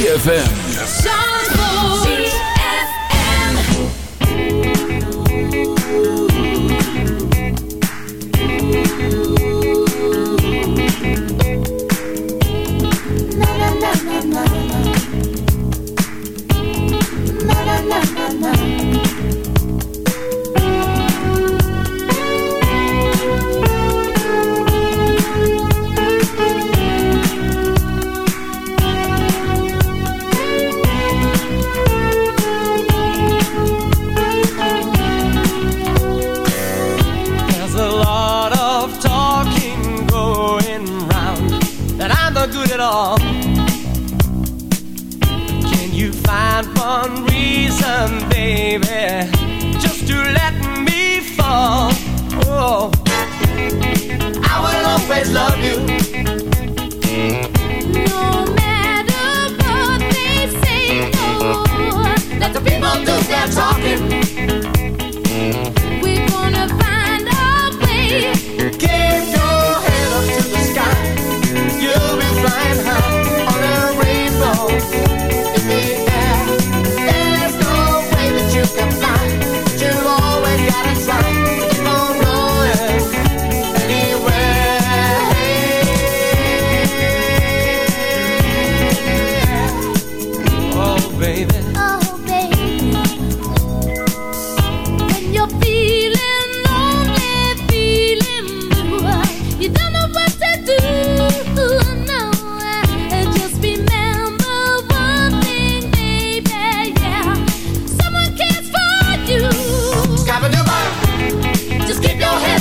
ZFM.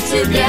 тебя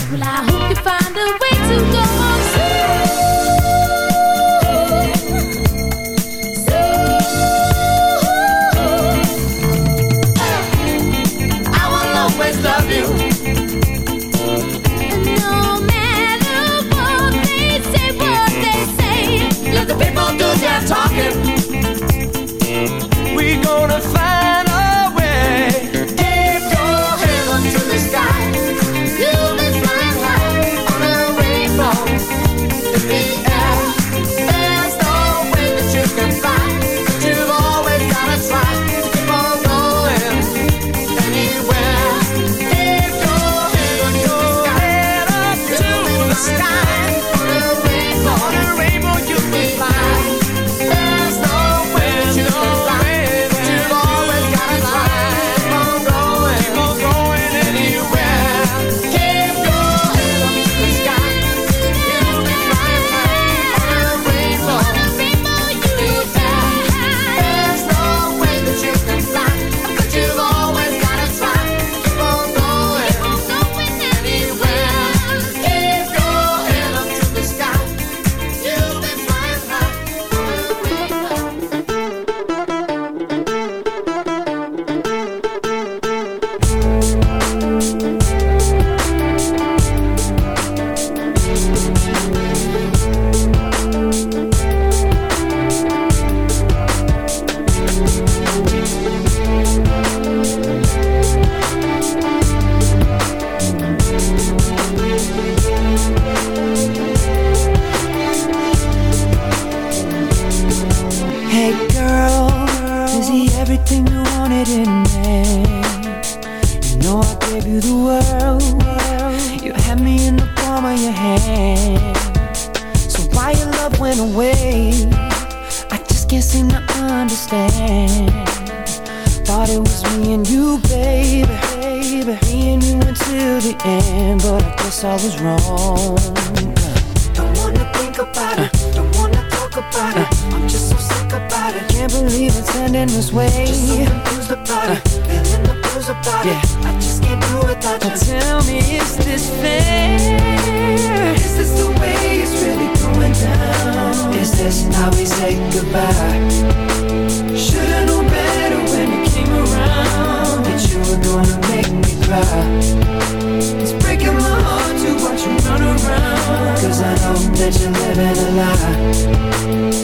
It's breaking my heart to watch you run around. Cause I know that you're living a lie.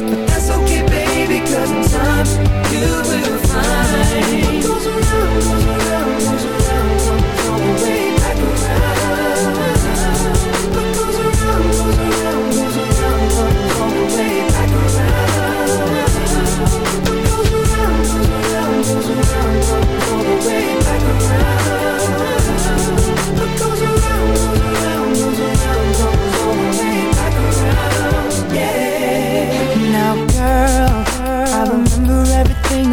But that's okay, baby, cause in time you will find. What goes around, goes around, goes around,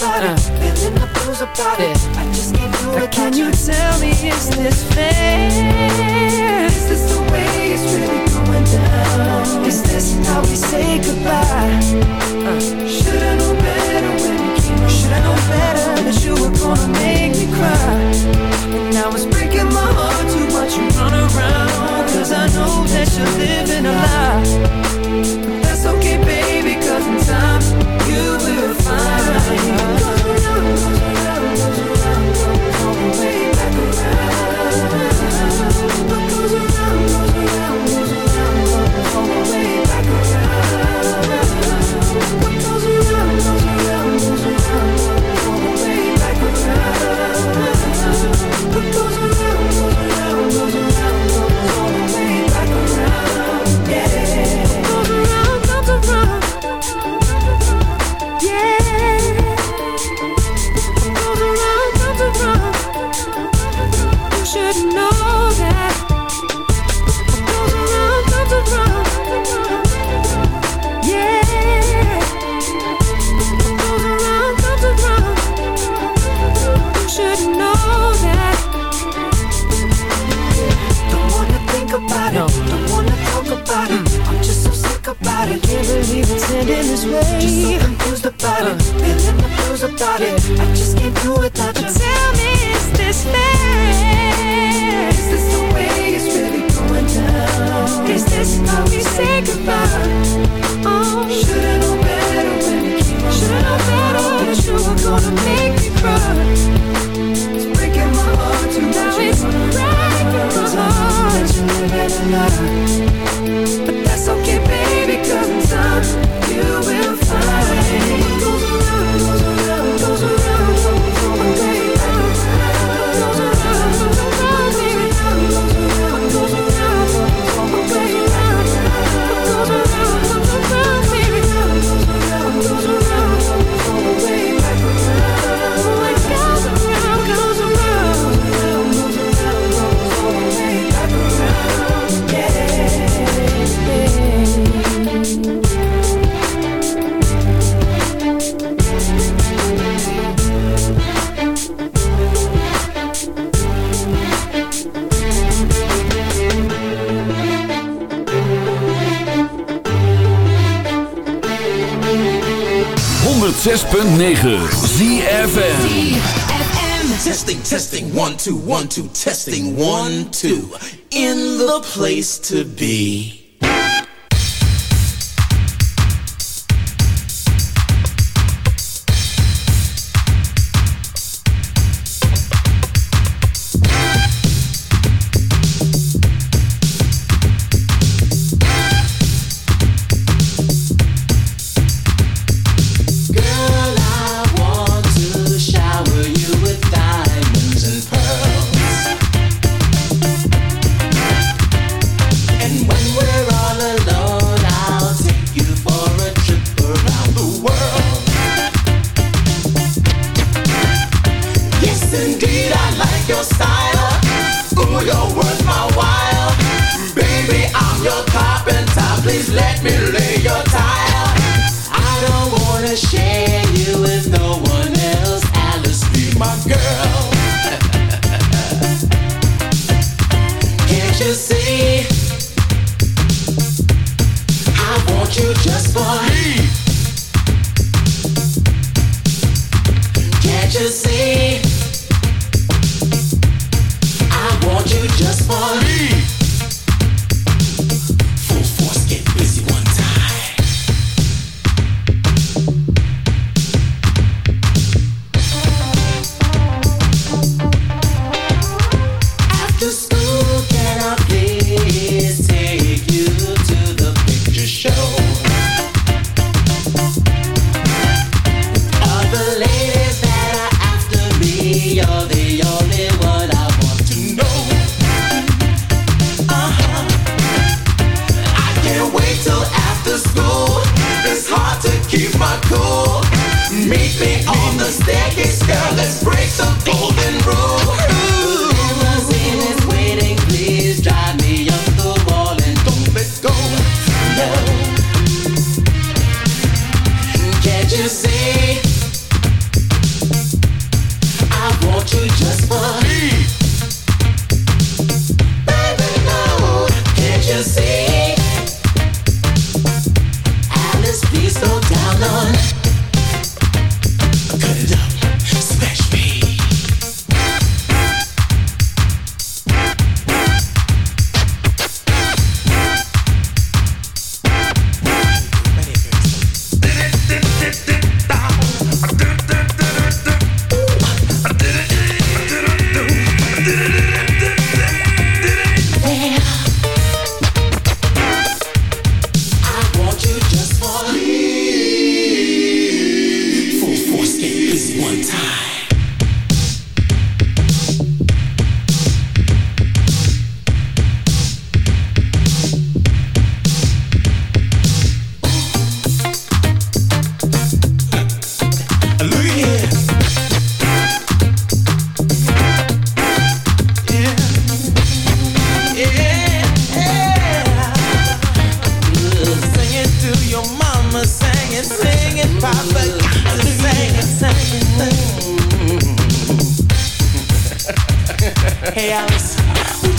Just so confused about it. Uh. Feeling the blues about it. I just can't do it. Can you tell me, is this fair? Is this the way it's really going down? Is this how we say goodbye? Uh. Should've known better when you came around. Should've known better that you were gonna make me cry. And now it's breaking my heart to watch you run around. Cause I know that you're living a lie. But that's okay, baby, find. 106.9 ZFM. Testing, testing, one, two, one, two, testing, one, two. In the place to be.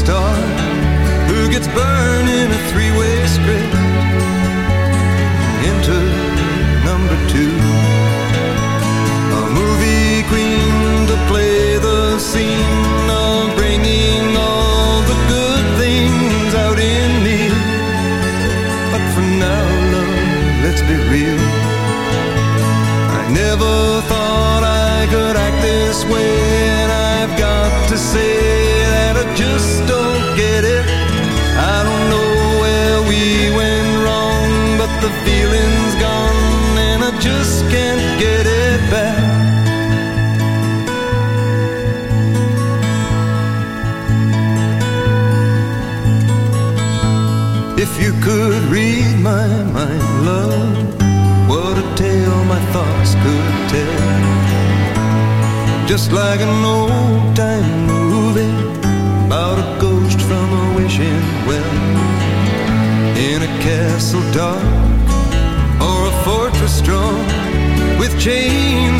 star who gets burned in a three-way script. Enter number two, a movie queen. my mind, love. What a tale my thoughts could tell. Just like an old time movie about a ghost from a wishing well. In a castle dark or a fortress strong with chains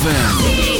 ZFM.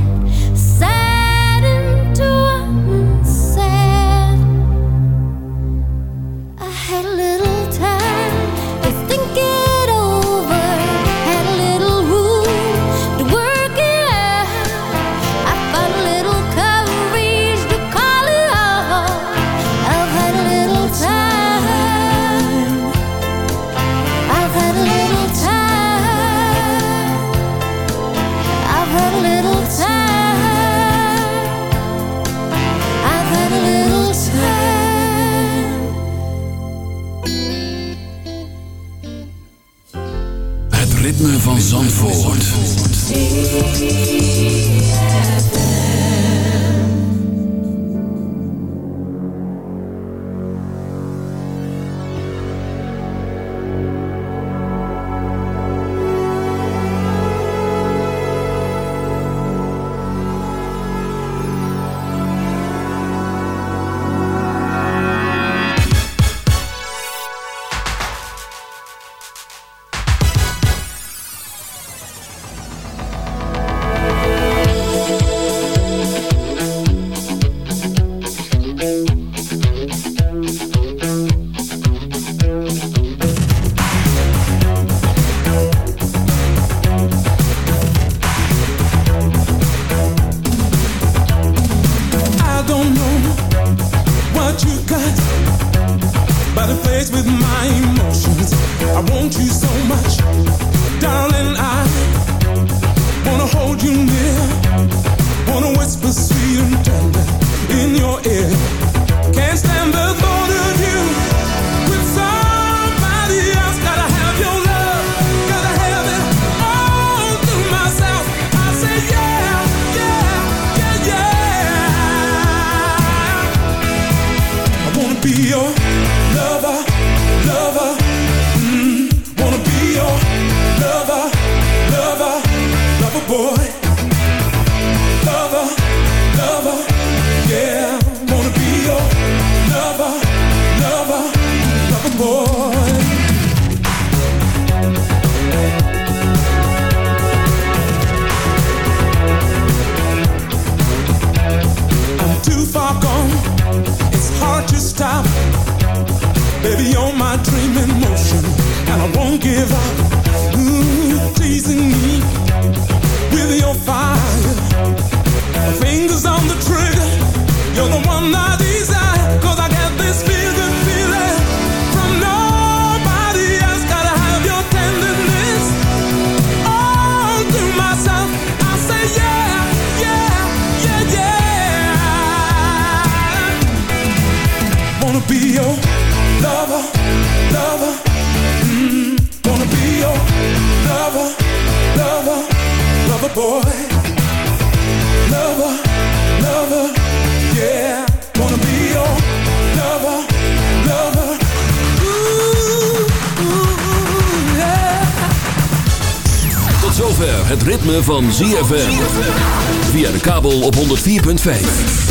Baby, you're my dream in motion, and I won't give up. Ooh, teasing me with your fire. Fingers on the trigger. You're the one I desire. Cause I got this Tot zover het ritme van ZFN via de kabel op 104.5.